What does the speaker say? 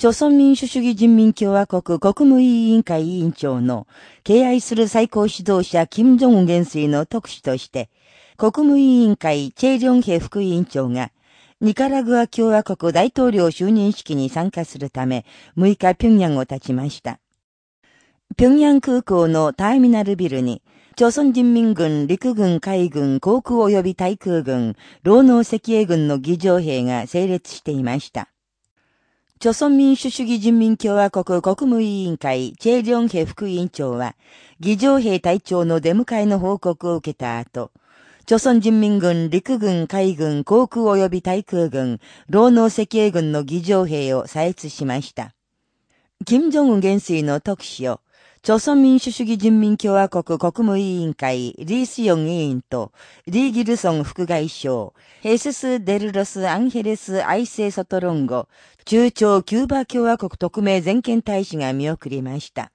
朝鮮民主主義人民共和国国務委員会委員長の敬愛する最高指導者金正恩元帥の特使として、国務委員会チェ・リョンヘ副委員長が、ニカラグア共和国大統領就任式に参加するため、6日平壌を立ちました。平壌空港のターミナルビルに、朝鮮人民軍陸軍海軍航空及び対空軍、労農赤衛軍の議場兵が整列していました。朝鮮民主主義人民共和国国務委員会、チェ・リョンヘ副委員長は、議場兵隊長の出迎えの報告を受けた後、朝鮮人民軍陸軍海軍航空及び対空軍、労農赤衛軍の議場兵を採掘しました。金正恩元帥の特使を、朝鮮民主主義人民共和国国務委員会リースヨン委員とリー・ギルソン副外相、ヘスス・デルロス・アンヘレス・アイセイ・ソトロンゴ、駐朝キューバ共和国特命全権大使が見送りました。